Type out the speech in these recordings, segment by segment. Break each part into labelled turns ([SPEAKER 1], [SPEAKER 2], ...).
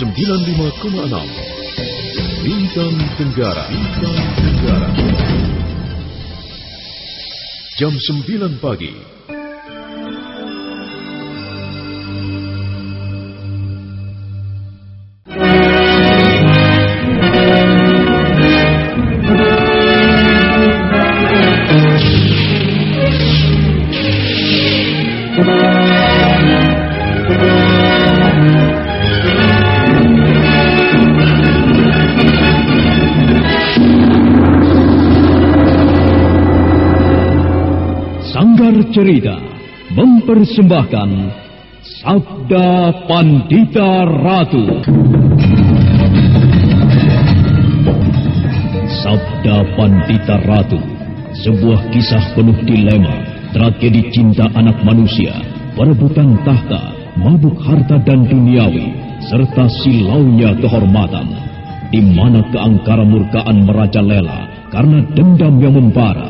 [SPEAKER 1] 95,6 Bintang Tenggara. Bintang Tenggara. Jam 9 pagi
[SPEAKER 2] Cerita mempersembahkan Sabda Pandita Ratu. Sabda Pandita Ratu, sebuah kisah penuh dilema, tragedi cinta anak manusia, perebutan tahta, mabuk harta dan duniawi, serta silaunya kehormatan, di mana keangkara murkaan merajalela karena dendam yang membara.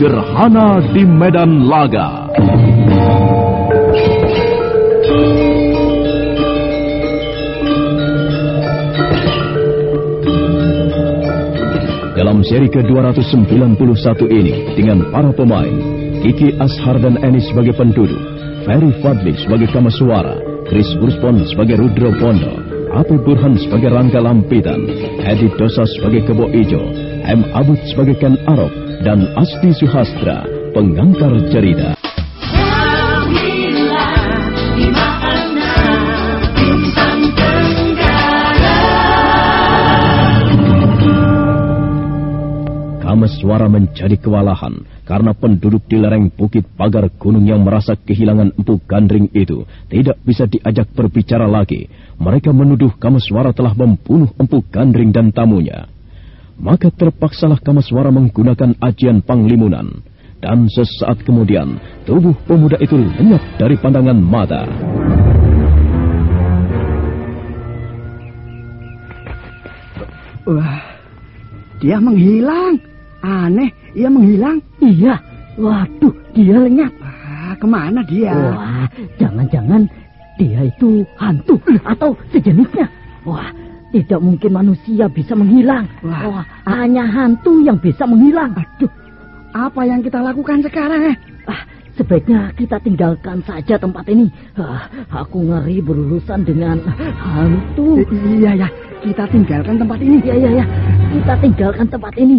[SPEAKER 2] Gerhana di Medan Laga. Dalam seri ke-291 ini dengan para pemain Kiki Ashar dan Enis sebagai penduduk, Ferry Fadli sebagai Kamaswara, Chris Burspon sebagai Rudro Pondo, Api Burhan sebagai Rangga Lampitan, Edi Dosa sebagai Kebo Ijo, M. Abud sebagai Ken Arok, dan Asti Suhastra, pengantar cerita. Kameswara menjadi kewalahan karena penduduk di lereng bukit pagar gunung yang merasa kehilangan empu gandring itu tidak bisa diajak berbicara lagi. Mereka menuduh Kameswara telah membunuh empu gandring dan tamunya. Maka terpaksalah Kamaswara menggunakan ajian panglimunan. Dan sesaat kemudian, tubuh pemuda itu lenyap dari pandangan mata.
[SPEAKER 3] Wah, dia menghilang. Aneh, ia menghilang.
[SPEAKER 4] Iya, waduh, dia lenyap.
[SPEAKER 3] Wah, ke mana dia?
[SPEAKER 4] Wah, jangan-jangan dia itu hantu atau sejenisnya. Wah, tidak mungkin manusia bisa menghilang.
[SPEAKER 3] Wah.
[SPEAKER 4] Wah, hanya hantu yang bisa menghilang.
[SPEAKER 3] Aduh, apa yang kita lakukan sekarang eh?
[SPEAKER 4] Ah, sebaiknya kita tinggalkan saja tempat ini. Ah, aku ngeri berurusan dengan hantu.
[SPEAKER 3] I- iya ya, kita tinggalkan tempat ini.
[SPEAKER 4] Ya, ya, ya. Kita tinggalkan tempat ini.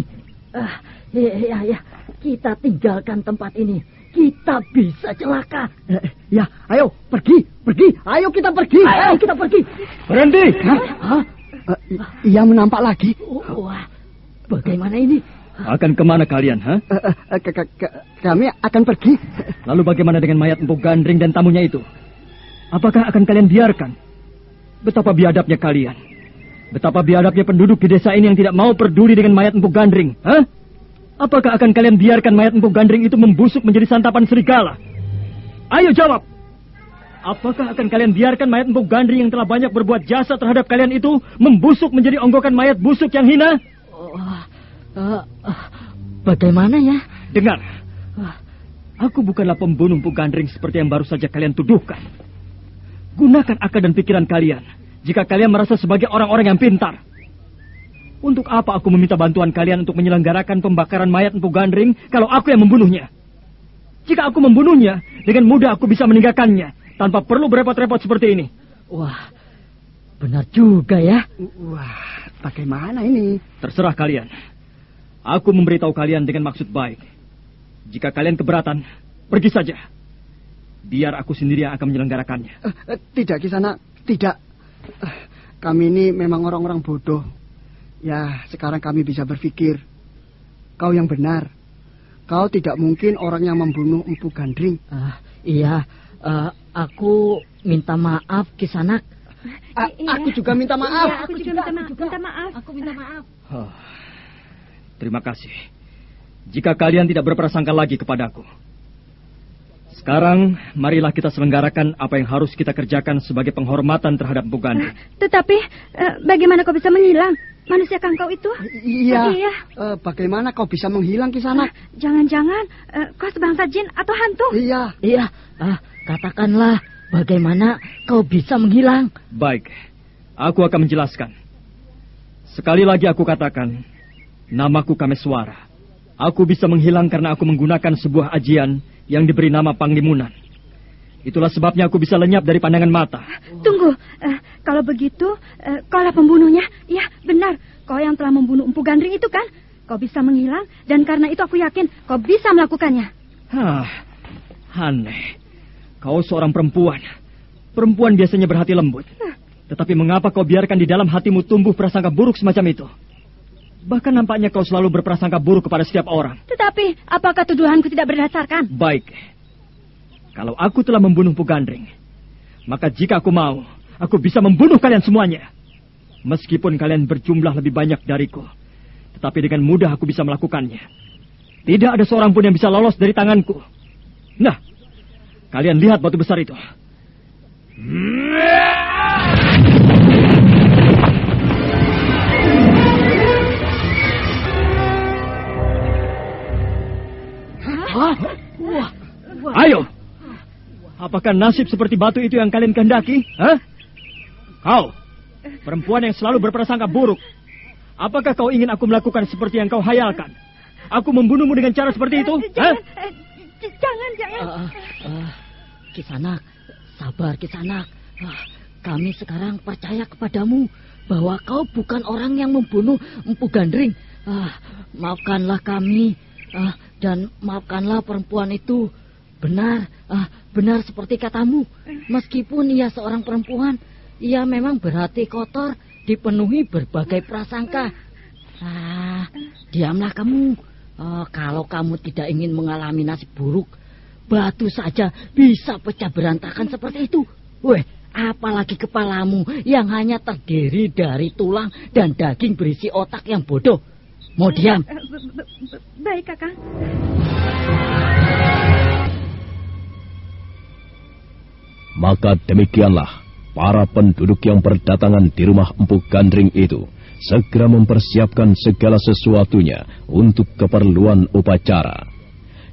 [SPEAKER 4] Ah, ya, ya, ya. Kita tinggalkan tempat ini. Kita bisa celaka.
[SPEAKER 3] Eh, ya, ayo pergi, pergi. Ayo kita pergi.
[SPEAKER 4] Ayo kita pergi.
[SPEAKER 2] Berhenti!
[SPEAKER 4] Hah?
[SPEAKER 3] Eh, ia menampak lagi.
[SPEAKER 4] Wah, bagaimana ini?
[SPEAKER 2] Akan ke mana kalian, ha?
[SPEAKER 3] Eh, eh, eh, ke- ke- ke- kami akan pergi.
[SPEAKER 2] Lalu bagaimana dengan mayat empuk gandring dan tamunya itu? Apakah akan kalian biarkan? Betapa biadabnya kalian. Betapa biadabnya penduduk di desa ini yang tidak mau peduli dengan mayat empuk gandring, ha? Apakah akan kalian biarkan mayat empuk gandring itu membusuk menjadi santapan serigala? Ayo jawab! Apakah akan kalian biarkan mayat empuk gandring yang telah banyak berbuat jasa terhadap kalian itu membusuk menjadi onggokan mayat busuk yang hina?
[SPEAKER 4] Wah, eh, eh, bagaimana ya?
[SPEAKER 2] Dengar, aku bukanlah pembunuh empuk gandring seperti yang baru saja kalian tuduhkan. Gunakan akal dan pikiran kalian jika kalian merasa sebagai orang-orang yang pintar. Untuk apa aku meminta bantuan kalian untuk menyelenggarakan pembakaran mayat empuk gandring kalau aku yang membunuhnya? Jika aku membunuhnya, dengan mudah aku bisa meninggalkannya tanpa perlu berepot-repot seperti ini.
[SPEAKER 4] Wah, benar juga ya.
[SPEAKER 3] Wah, bagaimana ini?
[SPEAKER 5] Terserah kalian. Aku memberitahu kalian dengan maksud baik. Jika kalian keberatan, pergi saja. Biar aku sendiri yang akan menyelenggarakannya.
[SPEAKER 3] Eh, eh, tidak, Kisana. Tidak. Eh, kami ini memang orang-orang bodoh. Ya, sekarang kami bisa berpikir. Kau yang benar. Kau tidak mungkin orang yang membunuh Empu Gandring.
[SPEAKER 4] Ah, iya, eh, aku minta maaf Kisanak.
[SPEAKER 3] A- Aku juga minta maaf.
[SPEAKER 6] Iya, aku juga minta maaf. Minta maaf. Aku minta maaf.
[SPEAKER 5] Oh, terima kasih. Jika kalian tidak berprasangka lagi kepadaku. Sekarang, marilah kita selenggarakan apa yang harus kita kerjakan sebagai penghormatan terhadap Empu Gandring.
[SPEAKER 6] Tetapi eh, bagaimana kau bisa menghilang? Manusia kau itu?
[SPEAKER 3] Iya.
[SPEAKER 6] Iya.
[SPEAKER 3] Eh, bagaimana kau bisa menghilang Kisana?
[SPEAKER 6] Jangan-jangan eh, kau sebangsa jin atau hantu?
[SPEAKER 3] Iya.
[SPEAKER 4] Iya, ah, katakanlah bagaimana kau bisa menghilang.
[SPEAKER 5] Baik, aku akan menjelaskan. Sekali lagi aku katakan, namaku Kameswara. Aku bisa menghilang karena aku menggunakan sebuah ajian yang diberi nama Panglimunan. Itulah sebabnya aku bisa lenyap dari pandangan mata.
[SPEAKER 6] Tunggu, eh, kalau begitu eh, kaulah pembunuhnya. Iya, benar. Kau yang telah membunuh Empu Gandring itu kan? Kau bisa menghilang dan karena itu aku yakin kau bisa melakukannya.
[SPEAKER 5] Hah, aneh. Kau seorang perempuan. Perempuan biasanya berhati lembut. Tetapi mengapa kau biarkan di dalam hatimu tumbuh prasangka buruk semacam itu? Bahkan nampaknya kau selalu berprasangka buruk kepada setiap orang.
[SPEAKER 6] Tetapi apakah tuduhanku tidak berdasarkan?
[SPEAKER 5] Baik. Kalau aku telah membunuh Pugandring, maka jika aku mau, aku bisa membunuh kalian semuanya. Meskipun kalian berjumlah lebih banyak dariku, tetapi dengan mudah aku bisa melakukannya. Tidak ada seorang pun yang bisa lolos dari tanganku. Nah, kalian lihat batu besar itu.
[SPEAKER 4] Hah? Wah,
[SPEAKER 5] Ayo. Apakah nasib seperti batu itu yang kalian kehendaki? Hah? Kau, perempuan yang selalu berprasangka buruk. Apakah kau ingin aku melakukan seperti yang kau hayalkan? Aku membunuhmu dengan cara seperti itu? Hah?
[SPEAKER 6] Jangan, jangan,
[SPEAKER 4] ah, ah, Kisanak, sabar Kisanak. Ah, kami sekarang percaya kepadamu bahwa kau bukan orang yang membunuh Empu Gandring. Ah, maafkanlah kami ah, dan maafkanlah perempuan itu. Benar, ah, benar seperti katamu. Meskipun ia seorang perempuan, ia memang berhati kotor, dipenuhi berbagai prasangka. Ah, diamlah kamu. Ah, kalau kamu tidak ingin mengalami nasib buruk, batu saja bisa pecah berantakan seperti itu. Weh, apalagi kepalamu yang hanya terdiri dari tulang dan daging berisi otak yang bodoh. Mau diam?
[SPEAKER 6] Baik, Kakang.
[SPEAKER 2] Maka demikianlah para penduduk yang berdatangan di rumah Empu Gandring itu segera mempersiapkan segala sesuatunya untuk keperluan upacara.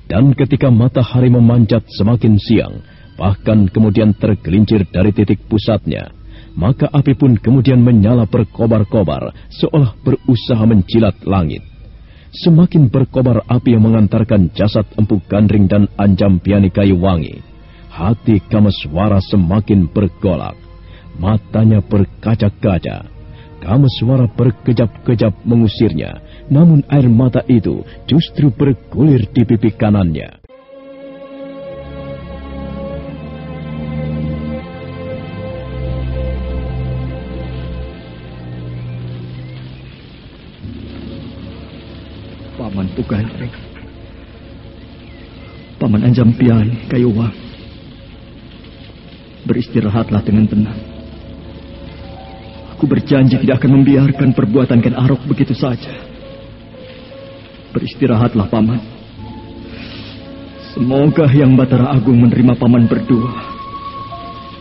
[SPEAKER 2] Dan ketika matahari memanjat semakin siang, bahkan kemudian tergelincir dari titik pusatnya, maka api pun kemudian menyala berkobar-kobar seolah berusaha menjilat langit. Semakin berkobar api yang mengantarkan jasad Empu Gandring dan Anjam Piani Kayu Wangi, hati Kameswara semakin bergolak. Matanya berkaca-kaca. Kameswara berkejap-kejap mengusirnya, namun air mata itu justru bergulir di pipi kanannya.
[SPEAKER 5] Paman Pugandring. Paman Anjampian Kayuwang. Beristirahatlah dengan tenang. Aku berjanji tidak akan membiarkan perbuatan Ken Arok begitu saja. Beristirahatlah, Paman. Semoga Yang Batara Agung menerima Paman berdua.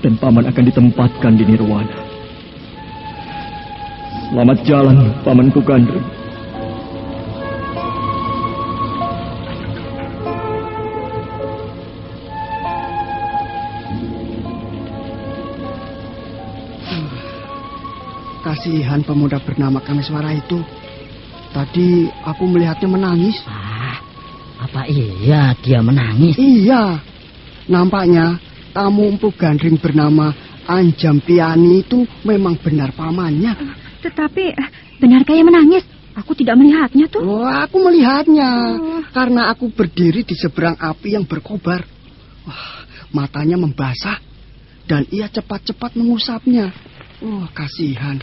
[SPEAKER 5] Dan Paman akan ditempatkan di Nirwana. Selamat jalan, Paman Pugandring.
[SPEAKER 3] Kasihan pemuda bernama Kameswara itu. Tadi aku melihatnya menangis.
[SPEAKER 4] Ah, apa iya dia menangis?
[SPEAKER 3] Iya. Nampaknya tamu empu gandring bernama Anjam Piani itu memang benar pamannya.
[SPEAKER 7] Tetapi eh, benar kayak menangis? Aku tidak melihatnya tuh.
[SPEAKER 3] Oh, aku melihatnya.
[SPEAKER 7] Oh.
[SPEAKER 3] Karena aku berdiri di seberang api yang berkobar. Wah, matanya membasah. Dan ia cepat-cepat mengusapnya. Oh, kasihan.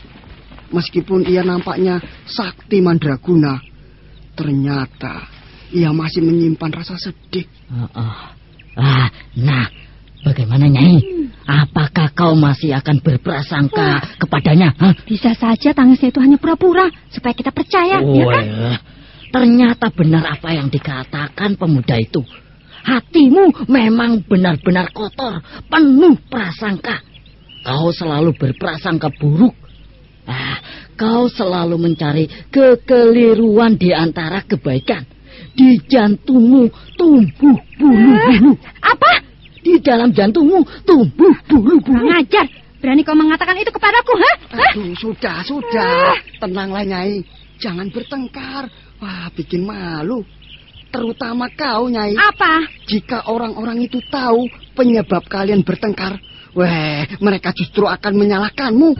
[SPEAKER 3] Meskipun ia nampaknya sakti mandraguna. Ternyata ia masih menyimpan rasa sedih.
[SPEAKER 4] Oh, oh. Ah, nah, bagaimana Nyai? Apakah kau masih akan berprasangka kepadanya? Hah?
[SPEAKER 7] Bisa saja tangisnya itu hanya pura-pura supaya kita percaya, ya kan?
[SPEAKER 4] Wah, ternyata benar apa yang dikatakan pemuda itu. Hatimu memang benar-benar kotor, penuh prasangka. Kau selalu berprasangka buruk. Ah, kau selalu mencari kekeliruan di antara kebaikan. Di jantungmu tumbuh bulu-bulu.
[SPEAKER 7] Apa?
[SPEAKER 4] Di dalam jantungmu tumbuh bulu-bulu.
[SPEAKER 7] Kurang ajar. Berani kau mengatakan itu kepadaku, ha?
[SPEAKER 3] Aduh, sudah, sudah. Tenanglah, Nyai. Jangan bertengkar. Wah, bikin malu. Terutama kau, Nyai.
[SPEAKER 7] Apa?
[SPEAKER 3] Jika orang-orang itu tahu penyebab kalian bertengkar, weh, mereka justru akan menyalahkanmu.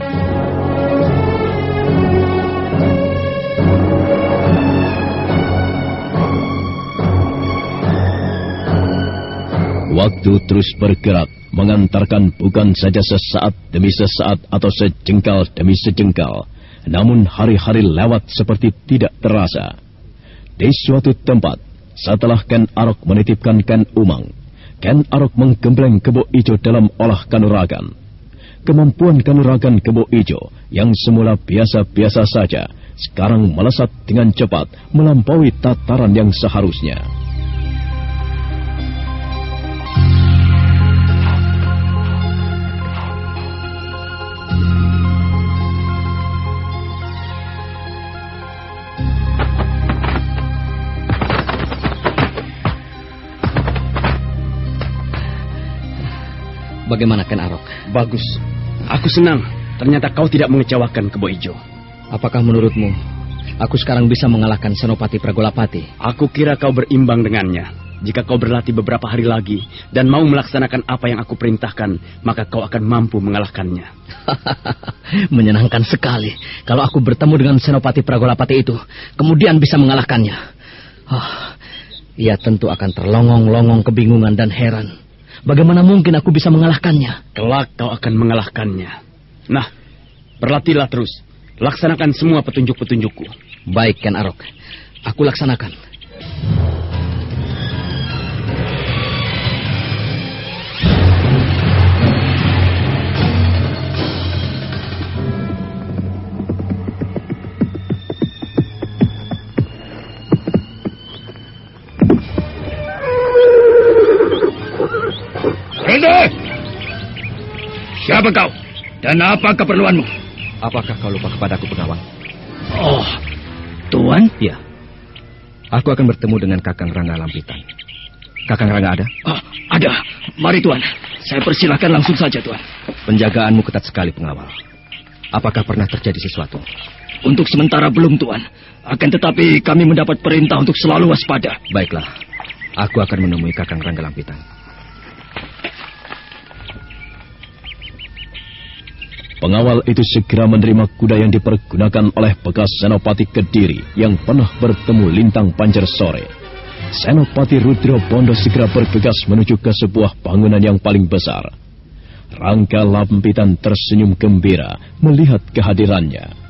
[SPEAKER 2] Waktu terus bergerak, mengantarkan bukan saja sesaat demi sesaat atau sejengkal demi sejengkal, namun hari-hari lewat seperti tidak terasa. Di suatu tempat, setelah Ken Arok menitipkan Ken Umang, Ken Arok menggembleng kebo ijo dalam olah kanuragan. Kemampuan kanuragan kebo ijo yang semula biasa-biasa saja, sekarang melesat dengan cepat melampaui tataran yang seharusnya.
[SPEAKER 8] Bagaimana Ken Arok?
[SPEAKER 9] Bagus. Aku senang. Ternyata kau tidak mengecewakan Kebo Ijo.
[SPEAKER 8] Apakah menurutmu aku sekarang bisa mengalahkan Senopati Pragolapati?
[SPEAKER 9] Aku kira kau berimbang dengannya. Jika kau berlatih beberapa hari lagi dan mau melaksanakan apa yang aku perintahkan, maka kau akan mampu mengalahkannya.
[SPEAKER 8] Menyenangkan sekali kalau aku bertemu dengan Senopati Pragolapati itu, kemudian bisa mengalahkannya. Oh, ia tentu akan terlongong-longong kebingungan dan heran. Bagaimana mungkin aku bisa mengalahkannya?
[SPEAKER 9] Kelak kau akan mengalahkannya. Nah, berlatihlah terus. Laksanakan semua petunjuk-petunjukku.
[SPEAKER 8] Baik, Ken Arok. Aku laksanakan.
[SPEAKER 5] Siapa kau? Dan apa keperluanmu?
[SPEAKER 8] Apakah kau lupa kepadaku, pengawal?
[SPEAKER 5] Oh, Tuan?
[SPEAKER 8] Ya. Aku akan bertemu dengan Kakang Rangga Lampitan. Kakang Rangga ada?
[SPEAKER 5] Ah, ada. Mari, Tuan. Saya persilahkan langsung saja, Tuan.
[SPEAKER 8] Penjagaanmu ketat sekali, pengawal. Apakah pernah terjadi sesuatu?
[SPEAKER 5] Untuk sementara belum, Tuan. Akan tetapi kami mendapat perintah untuk selalu waspada.
[SPEAKER 8] Baiklah. Aku akan menemui Kakang Rangga Lampitan.
[SPEAKER 2] Pengawal itu segera menerima kuda yang dipergunakan oleh bekas Senopati Kediri yang pernah bertemu Lintang Panjer sore. Senopati Rudro Bondo segera bergegas menuju ke sebuah bangunan yang paling besar. Rangka Lampitan tersenyum gembira melihat kehadirannya.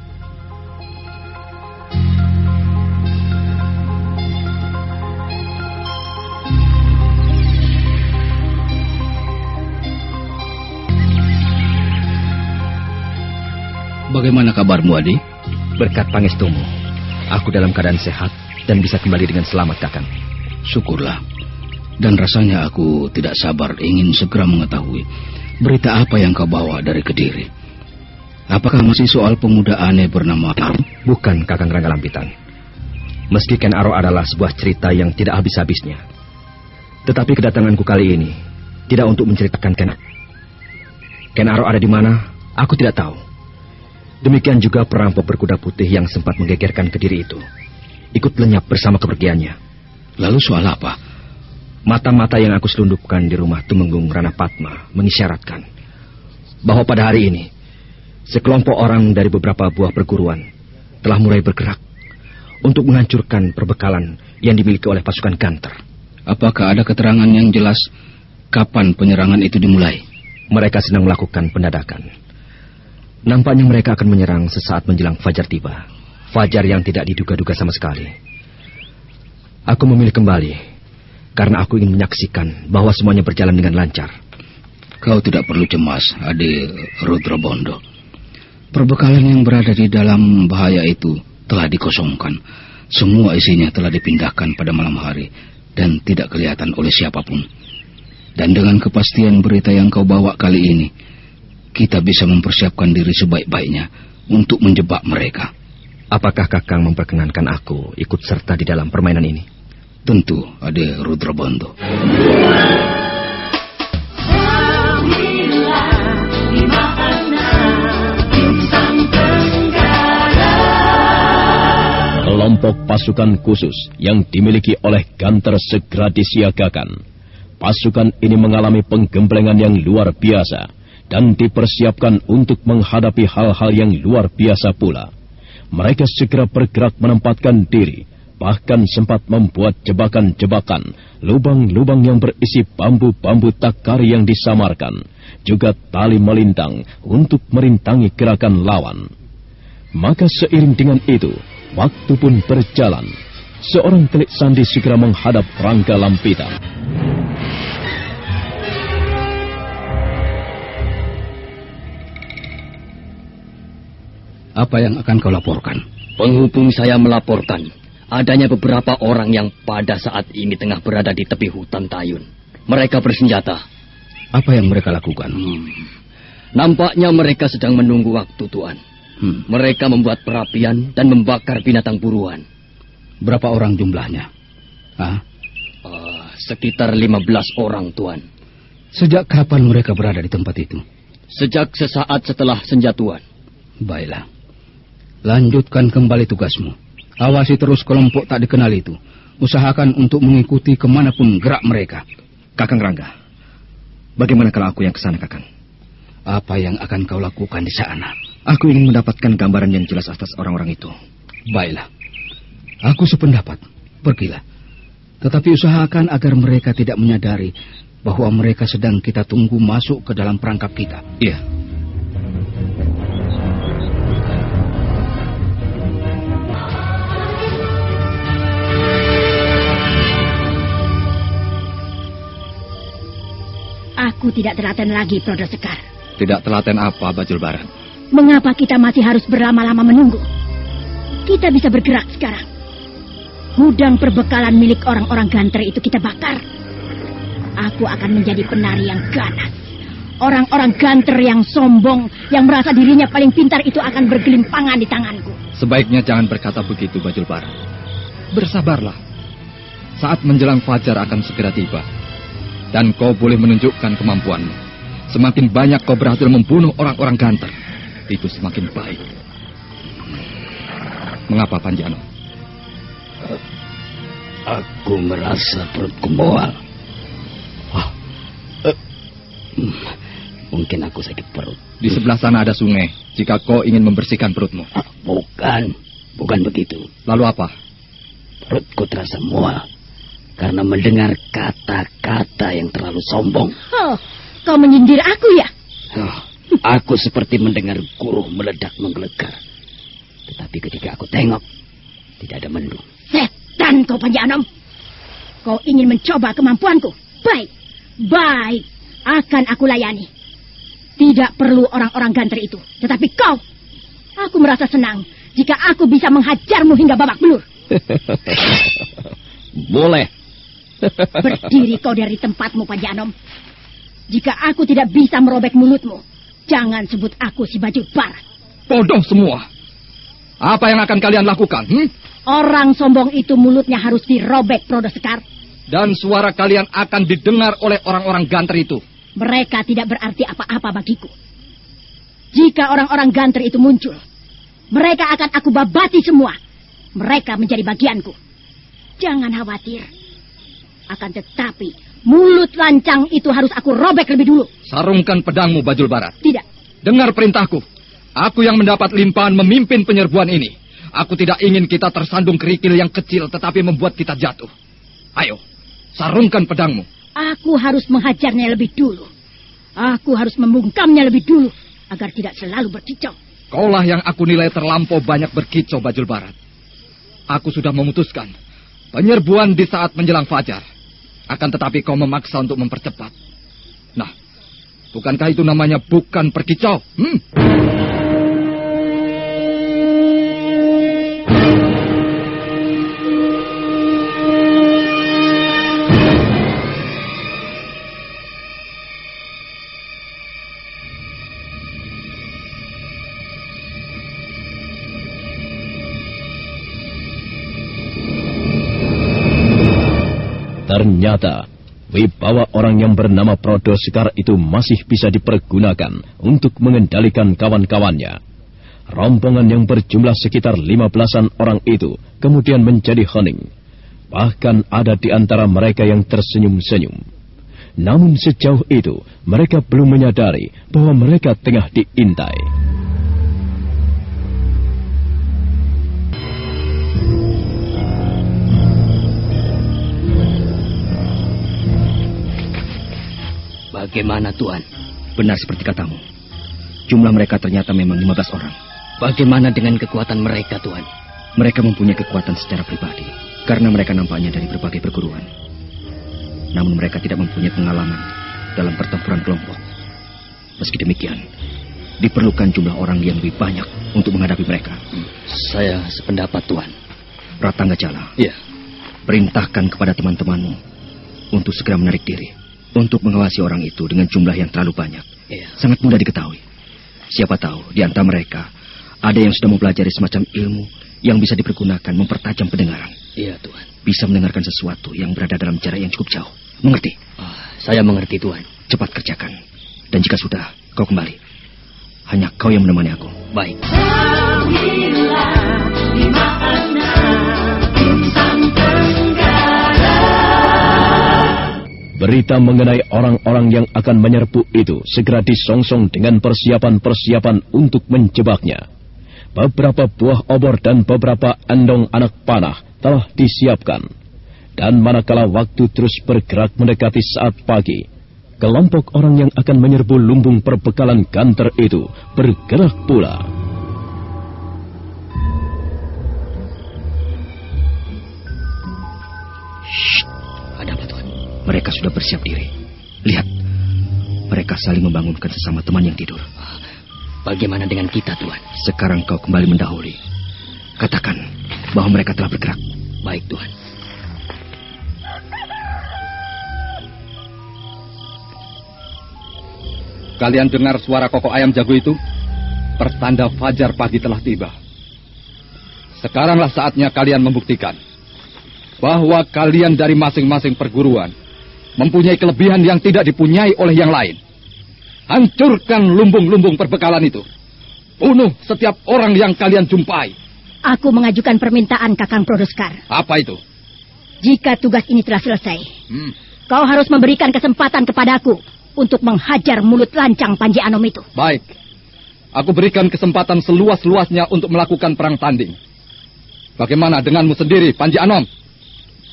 [SPEAKER 8] Bagaimana kabarmu, Adi? Berkat pangestumu, aku dalam keadaan sehat dan bisa kembali dengan selamat, Kakang.
[SPEAKER 10] Syukurlah. Dan rasanya aku tidak sabar ingin segera mengetahui berita apa yang kau bawa dari Kediri. Apakah masih soal pemuda aneh bernama Aro?
[SPEAKER 8] Bukan, Kakang Rangga Lampitan. Meski Ken Aro adalah sebuah cerita yang tidak habis-habisnya. Tetapi kedatanganku kali ini tidak untuk menceritakan Ken. Ken Aro ada di mana? Aku tidak tahu. Demikian juga perampok berkuda putih yang sempat menggegerkan kediri itu. Ikut lenyap bersama kepergiannya.
[SPEAKER 10] Lalu soal apa?
[SPEAKER 8] Mata-mata yang aku selundupkan di rumah Tumenggung Rana Patma mengisyaratkan bahwa pada hari ini sekelompok orang dari beberapa buah perguruan telah mulai bergerak untuk menghancurkan perbekalan yang dimiliki oleh pasukan Ganter.
[SPEAKER 10] Apakah ada keterangan yang jelas kapan penyerangan itu dimulai?
[SPEAKER 8] Mereka sedang melakukan pendadakan. Nampaknya mereka akan menyerang sesaat menjelang fajar tiba. Fajar yang tidak diduga-duga sama sekali. Aku memilih kembali karena aku ingin menyaksikan bahwa semuanya berjalan dengan lancar.
[SPEAKER 10] Kau tidak perlu cemas, Ade Rudrabondo. Perbekalan yang berada di dalam bahaya itu telah dikosongkan. Semua isinya telah dipindahkan pada malam hari dan tidak kelihatan oleh siapa pun. Dan dengan kepastian berita yang kau bawa kali ini, kita bisa mempersiapkan diri sebaik-baiknya untuk menjebak mereka.
[SPEAKER 8] Apakah Kakang memperkenankan aku ikut serta di dalam permainan ini?
[SPEAKER 10] Tentu, Ade Rudrabondo.
[SPEAKER 2] Kelompok pasukan khusus yang dimiliki oleh Ganter segera disiagakan. Pasukan ini mengalami penggemblengan yang luar biasa dan dipersiapkan untuk menghadapi hal-hal yang luar biasa pula. Mereka segera bergerak menempatkan diri, bahkan sempat membuat jebakan-jebakan, lubang-lubang yang berisi bambu-bambu takar yang disamarkan, juga tali melintang untuk merintangi gerakan lawan. Maka seiring dengan itu, waktu pun berjalan. Seorang telik sandi segera menghadap Rangga Lampitan.
[SPEAKER 10] Apa yang akan kau laporkan?
[SPEAKER 9] Penghubung saya melaporkan adanya beberapa orang yang pada saat ini tengah berada di tepi hutan Tayun. Mereka bersenjata.
[SPEAKER 10] Apa yang mereka lakukan?
[SPEAKER 9] Hmm. Nampaknya mereka sedang menunggu waktu, Tuan.
[SPEAKER 10] Hmm.
[SPEAKER 9] Mereka membuat perapian dan membakar binatang buruan.
[SPEAKER 10] Berapa orang jumlahnya? Hah?
[SPEAKER 9] Uh, sekitar 15 orang, Tuan.
[SPEAKER 10] Sejak kapan mereka berada di tempat itu?
[SPEAKER 9] Sejak sesaat setelah senja, Tuan.
[SPEAKER 10] Baiklah. Lanjutkan kembali tugasmu. Awasi terus kelompok tak dikenal itu. Usahakan untuk mengikuti ke mana pun gerak mereka.
[SPEAKER 8] Kakang Rangga, bagaimana kalau aku yang ke sana, Kakang?
[SPEAKER 10] Apa yang akan kau lakukan di sana?
[SPEAKER 8] Aku ingin mendapatkan gambaran yang jelas atas orang-orang itu.
[SPEAKER 10] Baiklah. Aku sependapat. Pergilah. Tetapi usahakan agar mereka tidak menyadari bahwa mereka sedang kita tunggu masuk ke dalam perangkap kita.
[SPEAKER 8] Iya.
[SPEAKER 6] Aku tidak telaten lagi, Prodo Sekar.
[SPEAKER 8] Tidak telaten apa, Bajul Barat?
[SPEAKER 6] Mengapa kita masih harus berlama-lama menunggu? Kita bisa bergerak sekarang. Gudang perbekalan milik orang-orang ganter itu kita bakar. Aku akan menjadi penari yang ganas. Orang-orang ganter yang sombong, yang merasa dirinya paling pintar itu akan bergelimpangan di tanganku.
[SPEAKER 11] Sebaiknya jangan berkata begitu, Bajul Barat. Bersabarlah. Saat menjelang fajar akan segera tiba. Dan kau boleh menunjukkan kemampuanmu. Semakin banyak kau berhasil membunuh orang-orang ganter, itu semakin baik. Mengapa, Panjano?
[SPEAKER 9] Aku merasa perutku mual. Wah, eh, hmm, mungkin aku sakit perut.
[SPEAKER 11] Di sebelah sana ada sungai. Jika kau ingin membersihkan perutmu.
[SPEAKER 9] Ah, bukan, bukan begitu.
[SPEAKER 11] Lalu apa?
[SPEAKER 9] Perutku terasa mual karena mendengar kata-kata yang terlalu sombong.
[SPEAKER 6] Oh, kau menyindir aku ya?
[SPEAKER 9] Oh, aku seperti mendengar guru meledak menggelegar. Tetapi ketika aku tengok, tidak ada mendung.
[SPEAKER 6] Setan kau Panjanom. Kau ingin mencoba kemampuanku. Baik, baik. Akan aku layani. Tidak perlu orang-orang ganter itu. Tetapi kau, aku merasa senang jika aku bisa menghajarmu hingga babak belur.
[SPEAKER 9] Boleh.
[SPEAKER 6] Berdiri kau dari tempatmu, Pak Janom. Jika aku tidak bisa merobek mulutmu, jangan sebut aku si baju barat.
[SPEAKER 11] Bodoh semua. Apa yang akan kalian lakukan? Hmm?
[SPEAKER 6] Orang sombong itu mulutnya harus dirobek, Prodo Sekar.
[SPEAKER 11] Dan suara kalian akan didengar oleh orang-orang ganter itu.
[SPEAKER 6] Mereka tidak berarti apa-apa bagiku. Jika orang-orang ganter itu muncul, mereka akan aku babati semua. Mereka menjadi bagianku. Jangan khawatir. Akan tetapi, mulut lancang itu harus aku robek lebih dulu.
[SPEAKER 11] Sarungkan pedangmu, Bajul Barat.
[SPEAKER 6] Tidak.
[SPEAKER 11] dengar perintahku. Aku yang mendapat limpahan memimpin penyerbuan ini. Aku tidak ingin kita tersandung kerikil yang kecil tetapi membuat kita jatuh. Ayo, sarungkan pedangmu.
[SPEAKER 6] Aku harus menghajarnya lebih dulu. Aku harus membungkamnya lebih dulu agar tidak selalu berkicau.
[SPEAKER 11] Kaulah yang aku nilai terlampau banyak berkicau Bajul Barat. Aku sudah memutuskan penyerbuan di saat menjelang fajar. Akan tetapi kau memaksa untuk mempercepat. Nah, bukankah itu namanya bukan perkicau? Hmm?
[SPEAKER 2] Ternyata wibawa orang yang bernama Prodo Sekar itu masih bisa dipergunakan untuk mengendalikan kawan-kawannya. Rombongan yang berjumlah sekitar lima belasan orang itu kemudian menjadi hening. Bahkan ada di antara mereka yang tersenyum-senyum. Namun sejauh itu mereka belum menyadari bahwa mereka tengah diintai.
[SPEAKER 9] Bagaimana Tuan?
[SPEAKER 8] Benar seperti katamu. Jumlah mereka ternyata memang 15 orang.
[SPEAKER 9] Bagaimana dengan kekuatan mereka Tuan?
[SPEAKER 8] Mereka mempunyai kekuatan secara pribadi. Karena mereka nampaknya dari berbagai perguruan. Namun mereka tidak mempunyai pengalaman dalam pertempuran kelompok. Meski demikian, diperlukan jumlah orang yang lebih banyak untuk menghadapi mereka.
[SPEAKER 9] Hmm, saya sependapat Tuan.
[SPEAKER 8] Ratangga Jala.
[SPEAKER 9] Iya.
[SPEAKER 8] Perintahkan kepada teman-temanmu untuk segera menarik diri. Untuk mengawasi orang itu dengan jumlah yang terlalu banyak.
[SPEAKER 9] Iya.
[SPEAKER 8] Sangat mudah diketahui. Siapa tahu di antara mereka ada yang sudah mempelajari semacam ilmu yang bisa dipergunakan mempertajam pendengaran.
[SPEAKER 9] Iya, Tuan.
[SPEAKER 8] Bisa mendengarkan sesuatu yang berada dalam jarak yang cukup jauh. Mengerti?
[SPEAKER 9] Oh, saya mengerti, Tuan.
[SPEAKER 8] Cepat kerjakan. Dan jika sudah, kau kembali. Hanya kau yang menemani aku.
[SPEAKER 9] Baik.
[SPEAKER 2] Berita mengenai orang-orang yang akan menyerbu itu segera disongsong dengan persiapan-persiapan untuk menjebaknya. Beberapa buah obor dan beberapa endong anak panah telah disiapkan. Dan manakala waktu terus bergerak mendekati saat pagi, kelompok orang yang akan menyerbu lumbung perbekalan ganter itu bergerak pula.
[SPEAKER 8] Shh? Mereka sudah bersiap diri. Lihat, mereka saling membangunkan sesama teman yang tidur.
[SPEAKER 9] Bagaimana dengan kita, Tuhan?
[SPEAKER 8] Sekarang kau kembali mendahului. Katakan bahwa mereka telah bergerak.
[SPEAKER 9] Baik, Tuhan.
[SPEAKER 11] Kalian dengar suara kokok ayam jago itu? Pertanda fajar pagi telah tiba. Sekaranglah saatnya kalian membuktikan bahwa kalian dari masing-masing perguruan mempunyai kelebihan yang tidak dipunyai oleh yang lain. Hancurkan lumbung-lumbung perbekalan itu. Bunuh setiap orang yang kalian jumpai.
[SPEAKER 6] Aku mengajukan permintaan Kakang Prodoskar.
[SPEAKER 11] Apa itu?
[SPEAKER 6] Jika tugas ini telah selesai,
[SPEAKER 11] Hmm.
[SPEAKER 6] kau harus memberikan kesempatan kepadaku untuk menghajar mulut lancang Panji Anom itu.
[SPEAKER 11] Baik. Aku berikan kesempatan seluas-luasnya untuk melakukan perang tanding. Bagaimana denganmu sendiri, Panji Anom?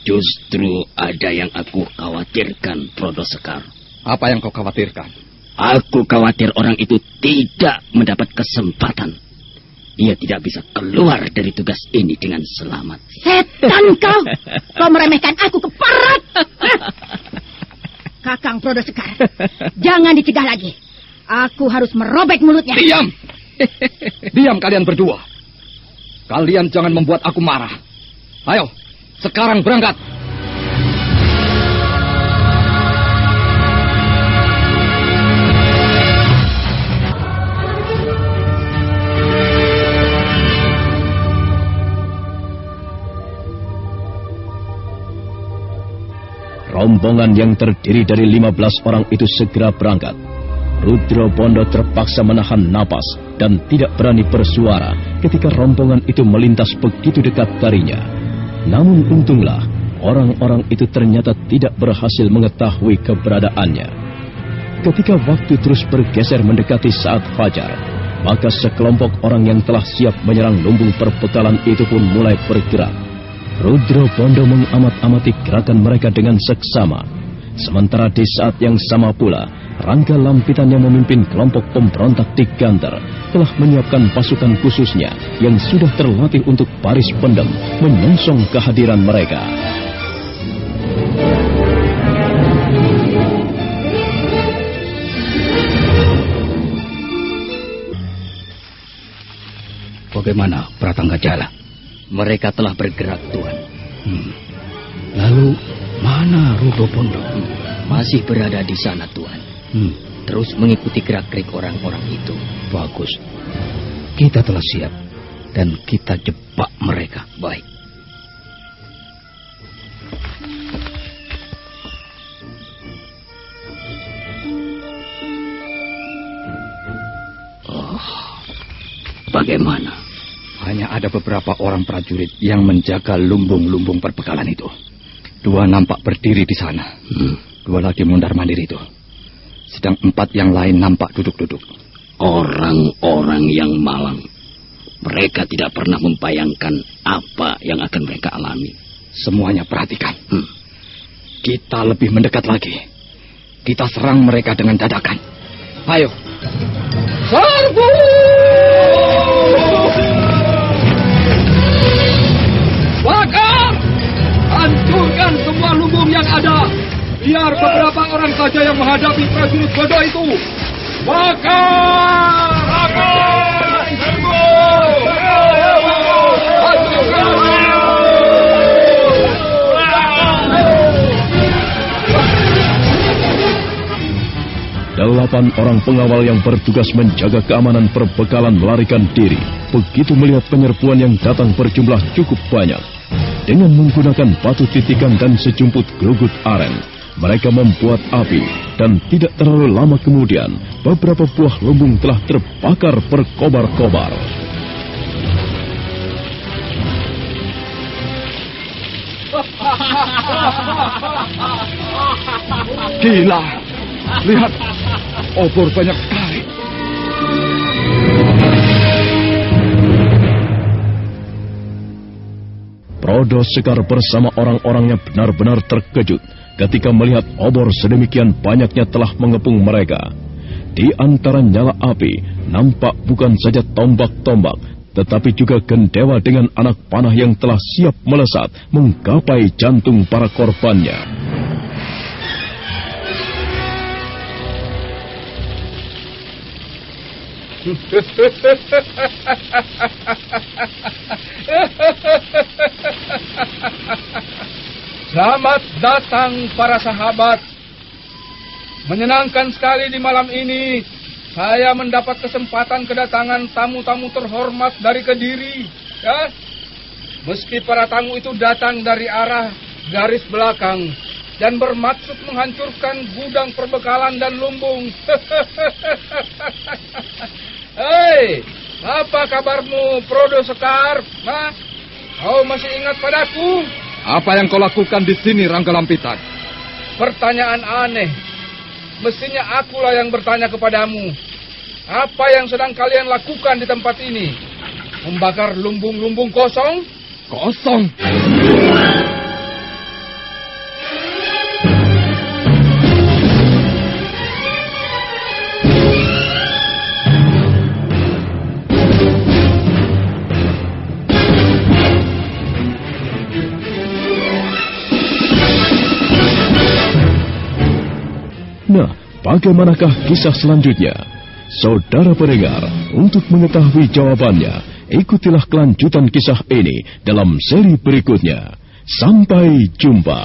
[SPEAKER 12] Justru ada yang aku khawatirkan, Prodo Sekar.
[SPEAKER 11] Apa yang kau khawatirkan?
[SPEAKER 12] Aku khawatir orang itu tidak mendapat kesempatan. Ia tidak bisa keluar dari tugas ini dengan selamat.
[SPEAKER 6] Setan kau! Kau meremehkan aku keparat! Kakang Prodo Sekar, jangan dicegah lagi. Aku harus merobek mulutnya.
[SPEAKER 11] Diam! Diam kalian berdua. Kalian jangan membuat aku marah. Ayo, sekarang berangkat.
[SPEAKER 2] Rombongan yang terdiri dari 15 orang itu segera berangkat. Rudro Bondo terpaksa menahan napas dan tidak berani bersuara ketika rombongan itu melintas begitu dekat darinya. Namun untunglah, orang-orang itu ternyata tidak berhasil mengetahui keberadaannya. Ketika waktu terus bergeser mendekati saat fajar, maka sekelompok orang yang telah siap menyerang lumbung perbekalan itu pun mulai bergerak. Rudro Bondo mengamat-amati gerakan mereka dengan seksama. Sementara di saat yang sama pula, Rangga Lampitan yang memimpin kelompok pemberontak di telah menyiapkan pasukan khususnya yang sudah terlatih untuk baris pendem menyongsong kehadiran mereka.
[SPEAKER 10] Bagaimana Pratangga Jala?
[SPEAKER 9] Mereka telah bergerak, Tuhan.
[SPEAKER 10] Hmm. Lalu mana Rudo Pondo?
[SPEAKER 9] Hmm. Masih berada di sana, Tuhan.
[SPEAKER 10] Hmm.
[SPEAKER 9] Terus mengikuti gerak-gerik orang-orang itu.
[SPEAKER 10] Bagus. Kita telah siap dan kita jebak mereka.
[SPEAKER 9] Baik.
[SPEAKER 10] Oh, bagaimana?
[SPEAKER 11] Hanya ada beberapa orang prajurit yang menjaga lumbung-lumbung perbekalan itu. Dua nampak berdiri di sana.
[SPEAKER 10] Hmm.
[SPEAKER 11] Dua lagi mundar mandir itu. Sedang empat yang lain nampak duduk-duduk.
[SPEAKER 12] Orang-orang yang malang. Mereka tidak pernah membayangkan apa yang akan mereka alami.
[SPEAKER 11] Semuanya perhatikan.
[SPEAKER 12] Hmm.
[SPEAKER 11] Kita lebih mendekat lagi. Kita serang mereka dengan dadakan. Ayo.
[SPEAKER 13] Serbu! Biar beberapa orang saja yang menghadapi prajurit bodoh itu. Bakar!
[SPEAKER 2] Delapan orang pengawal yang bertugas menjaga keamanan perbekalan melarikan diri. Begitu melihat penyerbuan yang datang berjumlah cukup banyak. Dengan menggunakan batu titikan dan sejumput gelugut aren, mereka membuat api dan tidak terlalu lama kemudian beberapa buah lumbung telah terbakar berkobar-kobar.
[SPEAKER 11] Gila. Lihat. Obor banyak sekali.
[SPEAKER 2] Prodo Sekar bersama orang-orangnya benar-benar terkejut ketika melihat obor sedemikian banyaknya telah mengepung mereka. Di antara nyala api, nampak bukan saja tombak-tombak, tetapi juga gendewa dengan anak panah yang telah siap melesat menggapai jantung para korbannya.
[SPEAKER 13] Selamat datang para sahabat. Menyenangkan sekali di malam ini saya mendapat kesempatan kedatangan tamu-tamu terhormat dari Kediri, ya. Meski para tamu itu datang dari arah garis belakang dan bermaksud menghancurkan gudang perbekalan dan lumbung. Hei, apa kabarmu, Prodo Sekar? Nah, kau masih ingat padaku?
[SPEAKER 11] Apa yang kau lakukan di sini, Rangga Lampitan?
[SPEAKER 13] Pertanyaan aneh. Mestinya akulah yang bertanya kepadamu. Apa yang sedang kalian lakukan di tempat ini? Membakar lumbung-lumbung kosong?
[SPEAKER 11] Kosong?
[SPEAKER 2] Bagaimanakah kisah selanjutnya? Saudara pendengar, untuk mengetahui jawabannya, ikutilah kelanjutan kisah ini dalam seri berikutnya. Sampai jumpa.